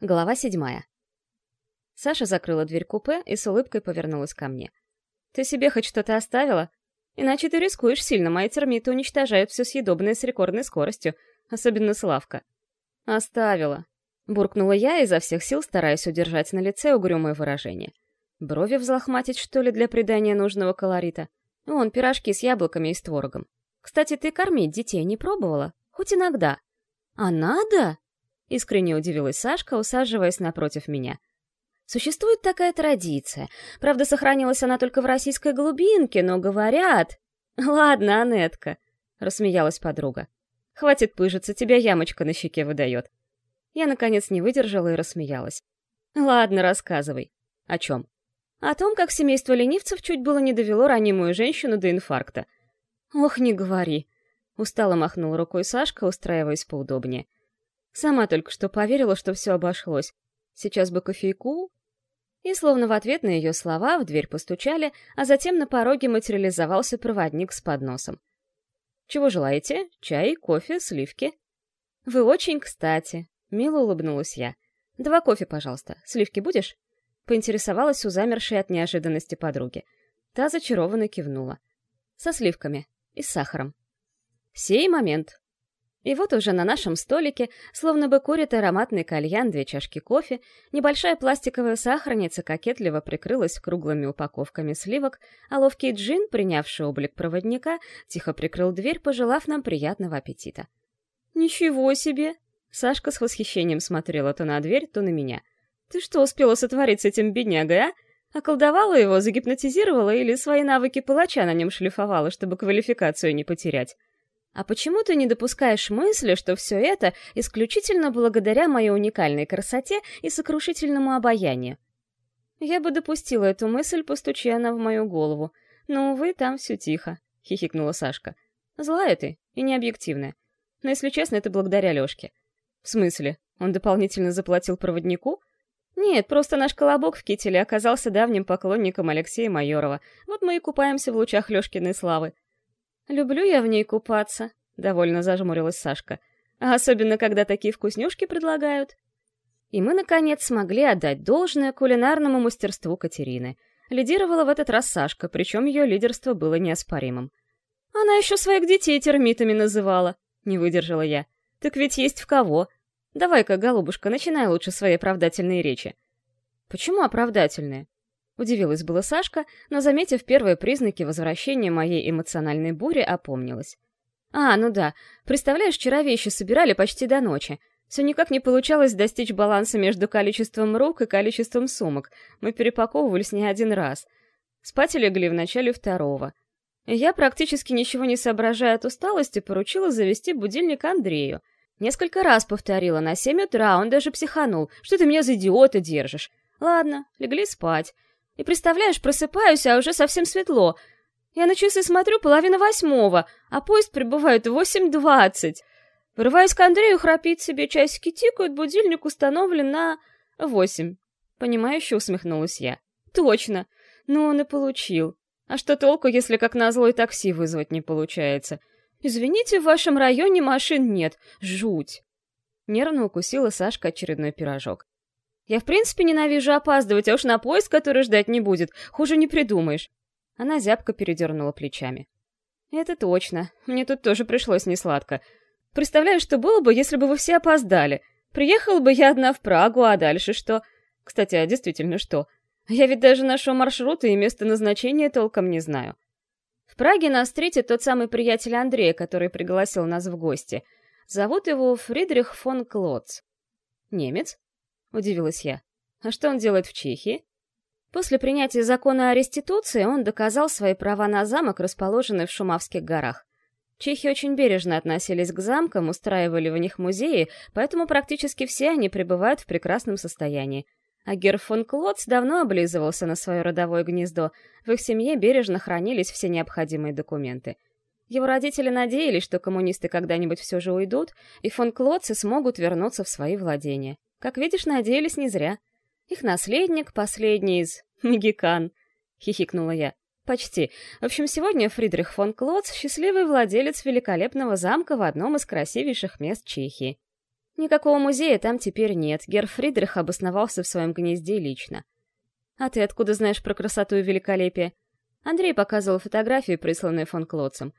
Глава седьмая. Саша закрыла дверь купе и с улыбкой повернулась ко мне. «Ты себе хоть что-то оставила? Иначе ты рискуешь сильно, мои термиты уничтожают все съедобное с рекордной скоростью, особенно Славка». «Оставила», — буркнула я, изо всех сил стараясь удержать на лице угрюмое выражение. «Брови взлохматить, что ли, для придания нужного колорита? Вон, пирожки с яблоками и с творогом. Кстати, ты кормить детей не пробовала? Хоть иногда». «А надо?» Искренне удивилась Сашка, усаживаясь напротив меня. Существует такая традиция. Правда, сохранилась она только в российской глубинке, но говорят... Ладно, Анетка, рассмеялась подруга. Хватит пыжиться, тебя ямочка на щеке выдает. Я, наконец, не выдержала и рассмеялась. Ладно, рассказывай. О чем? О том, как семейство ленивцев чуть было не довело ранимую женщину до инфаркта. Ох, не говори. Устало махнул рукой Сашка, устраиваясь поудобнее. Сама только что поверила, что все обошлось. Сейчас бы кофейку. И словно в ответ на ее слова в дверь постучали, а затем на пороге материализовался проводник с подносом. «Чего желаете? Чай, кофе, сливки?» «Вы очень кстати», — мило улыбнулась я. «Два кофе, пожалуйста. Сливки будешь?» Поинтересовалась у замершей от неожиданности подруги. Та зачарованно кивнула. «Со сливками. И с сахаром». «Сей момент», и вот уже на нашем столике, словно бы курит ароматный кальян, две чашки кофе, небольшая пластиковая сахарница кокетливо прикрылась круглыми упаковками сливок, а ловкий джин, принявший облик проводника, тихо прикрыл дверь, пожелав нам приятного аппетита. «Ничего себе!» Сашка с восхищением смотрела то на дверь, то на меня. «Ты что успела сотворить с этим беднягой, а? Околдовала его, загипнотизировала или свои навыки палача на нем шлифовала, чтобы квалификацию не потерять?» А почему ты не допускаешь мысли, что все это исключительно благодаря моей уникальной красоте и сокрушительному обаянию? Я бы допустила эту мысль, постучи она в мою голову. Но, увы, там все тихо, — хихикнула Сашка. Злая ты и необъективная. Но, если честно, это благодаря Лешке. В смысле? Он дополнительно заплатил проводнику? Нет, просто наш колобок в кителе оказался давним поклонником Алексея Майорова. Вот мы и купаемся в лучах Лешкиной славы. «Люблю я в ней купаться», — довольно зажмурилась Сашка. «А особенно, когда такие вкуснюшки предлагают». И мы, наконец, смогли отдать должное кулинарному мастерству Катерины. Лидировала в этот раз Сашка, причем ее лидерство было неоспоримым. «Она еще своих детей термитами называла», — не выдержала я. «Так ведь есть в кого. Давай-ка, голубушка, начинай лучше свои оправдательные речи». «Почему оправдательные?» Удивилась была Сашка, но, заметив первые признаки возвращения моей эмоциональной бури, опомнилась. «А, ну да. Представляешь, вчера вещи собирали почти до ночи. Все никак не получалось достичь баланса между количеством рук и количеством сумок. Мы перепаковывались не один раз. Спать легли в начале второго. Я, практически ничего не соображая от усталости, поручила завести будильник Андрею. Несколько раз повторила на семь утра, он даже психанул. «Что ты меня за идиота держишь?» «Ладно, легли спать». И представляешь, просыпаюсь, а уже совсем светло. Я на часы смотрю половина восьмого, а поезд прибывает в восемь двадцать. Вырываюсь к Андрею, храпит себе, часики тикают, будильник установлен на восемь. Понимающе усмехнулась я. Точно. Ну, он и получил. А что толку, если как назло и такси вызвать не получается? Извините, в вашем районе машин нет. Жуть. Нервно укусила Сашка очередной пирожок. Я в принципе ненавижу опаздывать, а уж на поезд, который ждать не будет, хуже не придумаешь. Она зябко передернула плечами. Это точно. Мне тут тоже пришлось несладко. Представляю, что было бы, если бы вы все опоздали. Приехала бы я одна в Прагу, а дальше что? Кстати, а действительно что? Я ведь даже нашего маршрута и места назначения толком не знаю. В Праге нас встретит тот самый приятель Андрея, который пригласил нас в гости. Зовут его Фридрих фон Клоц. Немец? — удивилась я. «А что он делает в Чехии?» После принятия закона о реституции он доказал свои права на замок, расположенный в Шумавских горах. Чехи очень бережно относились к замкам, устраивали в них музеи, поэтому практически все они пребывают в прекрасном состоянии. А Герр фон Клотц давно облизывался на свое родовое гнездо, в их семье бережно хранились все необходимые документы. Его родители надеялись, что коммунисты когда-нибудь все же уйдут, и фон Клотцы смогут вернуться в свои владения. Как видишь, надеялись не зря. Их наследник, последний из магикан, хихикнула я. Почти. В общем, сегодня Фридрих фон Клотц — счастливый владелец великолепного замка в одном из красивейших мест Чехии. Никакого музея там теперь нет, Герр Фридрих обосновался в своем гнезде лично. А ты откуда знаешь про красоту и великолепие? Андрей показывал фотографии, присланные фон Клотцем.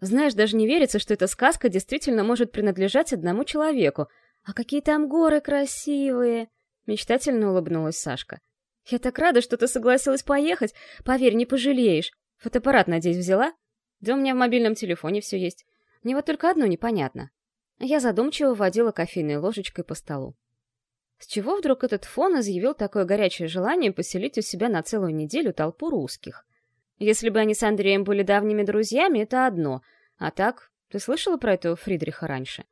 Знаешь, даже не верится, что эта сказка действительно может принадлежать одному человеку. А какие там горы красивые! Мечтательно улыбнулась Сашка. Я так рада, что ты согласилась поехать. Поверь, не пожалеешь. Фотоаппарат, надеюсь, взяла? Да у меня в мобильном телефоне все есть. Мне вот только одно непонятно. Я задумчиво водила кофейной ложечкой по столу. С чего вдруг этот фон изъявил такое горячее желание поселить у себя на целую неделю толпу русских? Если бы они с Андреем были давними друзьями, это одно. А так, ты слышала про этого Фридриха раньше?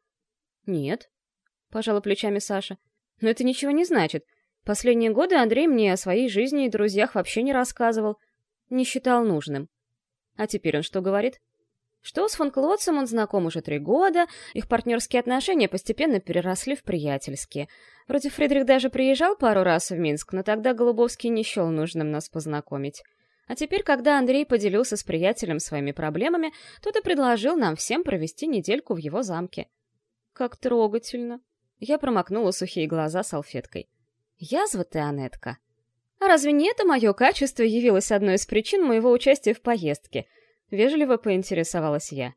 Нет, пожала плечами Саша. Но это ничего не значит. Последние годы Андрей мне о своей жизни и друзьях вообще не рассказывал, не считал нужным. А теперь он что говорит? что с фон Клотцем он знаком уже три года, их партнерские отношения постепенно переросли в приятельские. Вроде Фридрих даже приезжал пару раз в Минск, но тогда Голубовский не счел нужным нас познакомить. А теперь, когда Андрей поделился с приятелем своими проблемами, тот и предложил нам всем провести недельку в его замке. Как трогательно. Я промокнула сухие глаза салфеткой. Язва ты, Анетка. А разве не это мое качество явилось одной из причин моего участия в поездке — Вежливо поинтересовалась я.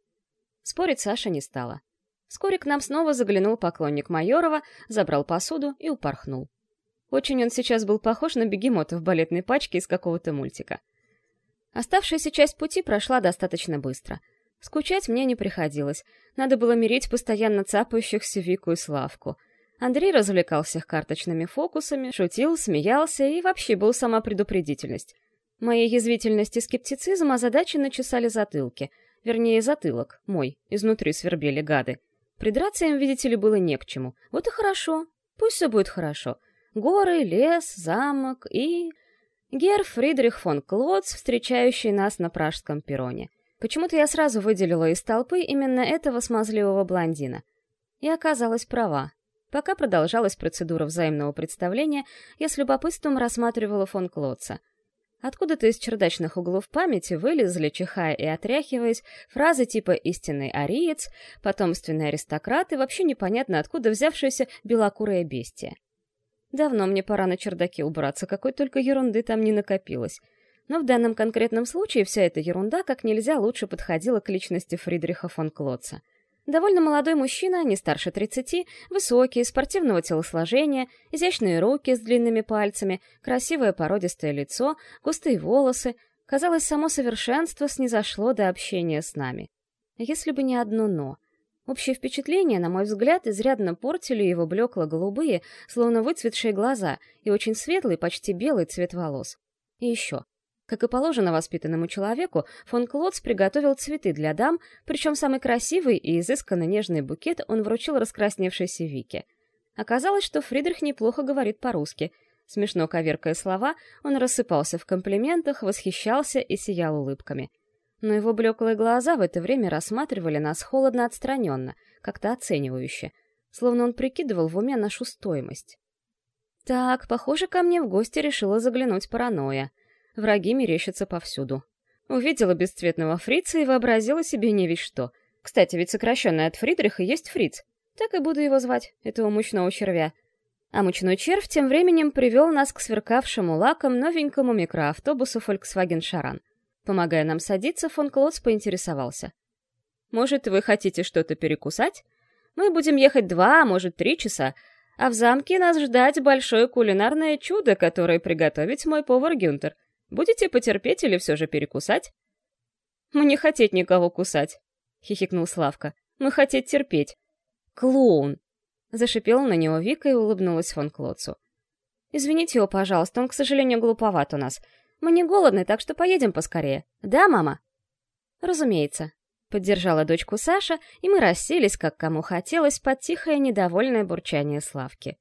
Спорить Саша не стала. Вскоре к нам снова заглянул поклонник Майорова, забрал посуду и упорхнул. Очень он сейчас был похож на бегемота в балетной пачке из какого-то мультика. Оставшаяся часть пути прошла достаточно быстро. Скучать мне не приходилось. Надо было мирить постоянно цапающихся Вику и Славку. Андрей развлекал всех карточными фокусами, шутил, смеялся и вообще был сама предупредительность. Моей язвительность и скептицизм озадаченно чесали затылки. Вернее, затылок, мой, изнутри свербели гады. Придраться им, видите ли, было не к чему. Вот и хорошо. Пусть все будет хорошо. Горы, лес, замок и... Герр Фридрих фон Клотц, встречающий нас на пражском перроне. Почему-то я сразу выделила из толпы именно этого смазливого блондина. И оказалась права. Пока продолжалась процедура взаимного представления, я с любопытством рассматривала фон Клотца — Откуда-то из чердачных углов памяти вылезли, чихая и отряхиваясь, фразы типа «истинный ариец», «потомственный аристократ» и вообще непонятно откуда взявшееся белокурое бестие. Давно мне пора на чердаке убраться, какой только ерунды там не накопилось. Но в данном конкретном случае вся эта ерунда как нельзя лучше подходила к личности Фридриха фон Клотца. Довольно молодой мужчина, не старше 30, высокий, спортивного телосложения, изящные руки с длинными пальцами, красивое породистое лицо, густые волосы. Казалось, само совершенство снизошло до общения с нами. Если бы не одно «но». Общее впечатление, на мой взгляд, изрядно портили его блекло-голубые, словно выцветшие глаза и очень светлый, почти белый цвет волос. И еще. Как и положено воспитанному человеку, фон Клотц приготовил цветы для дам, причем самый красивый и изысканно нежный букет он вручил раскрасневшейся Вике. Оказалось, что Фридрих неплохо говорит по-русски. Смешно коверкая слова, он рассыпался в комплиментах, восхищался и сиял улыбками. Но его блеклые глаза в это время рассматривали нас холодно-отстраненно, как-то оценивающе, словно он прикидывал в уме нашу стоимость. Так, похоже, ко мне в гости решила заглянуть паранойя — Враги мерещатся повсюду. Увидела бесцветного фрица и вообразила себе не весь что. Кстати, ведь сокращенный от Фридриха есть фриц. Так и буду его звать, этого мучного червя. А мучной червь тем временем привел нас к сверкавшему лаком новенькому микроавтобусу Volkswagen Шаран. Помогая нам садиться, фон Клотс поинтересовался. «Может, вы хотите что-то перекусать? Мы будем ехать два, а может, три часа, а в замке нас ждать большое кулинарное чудо, которое приготовить мой повар Гюнтер. Будете потерпеть или все же перекусать?» «Мы не хотеть никого кусать», — хихикнул Славка. «Мы хотеть терпеть». «Клоун!» — зашипела на него Вика и улыбнулась фон Клоцу. «Извините его, пожалуйста, он, к сожалению, глуповат у нас. Мы не голодны, так что поедем поскорее. Да, мама?» «Разумеется», — поддержала дочку Саша, и мы расселись, как кому хотелось, под тихое недовольное бурчание Славки.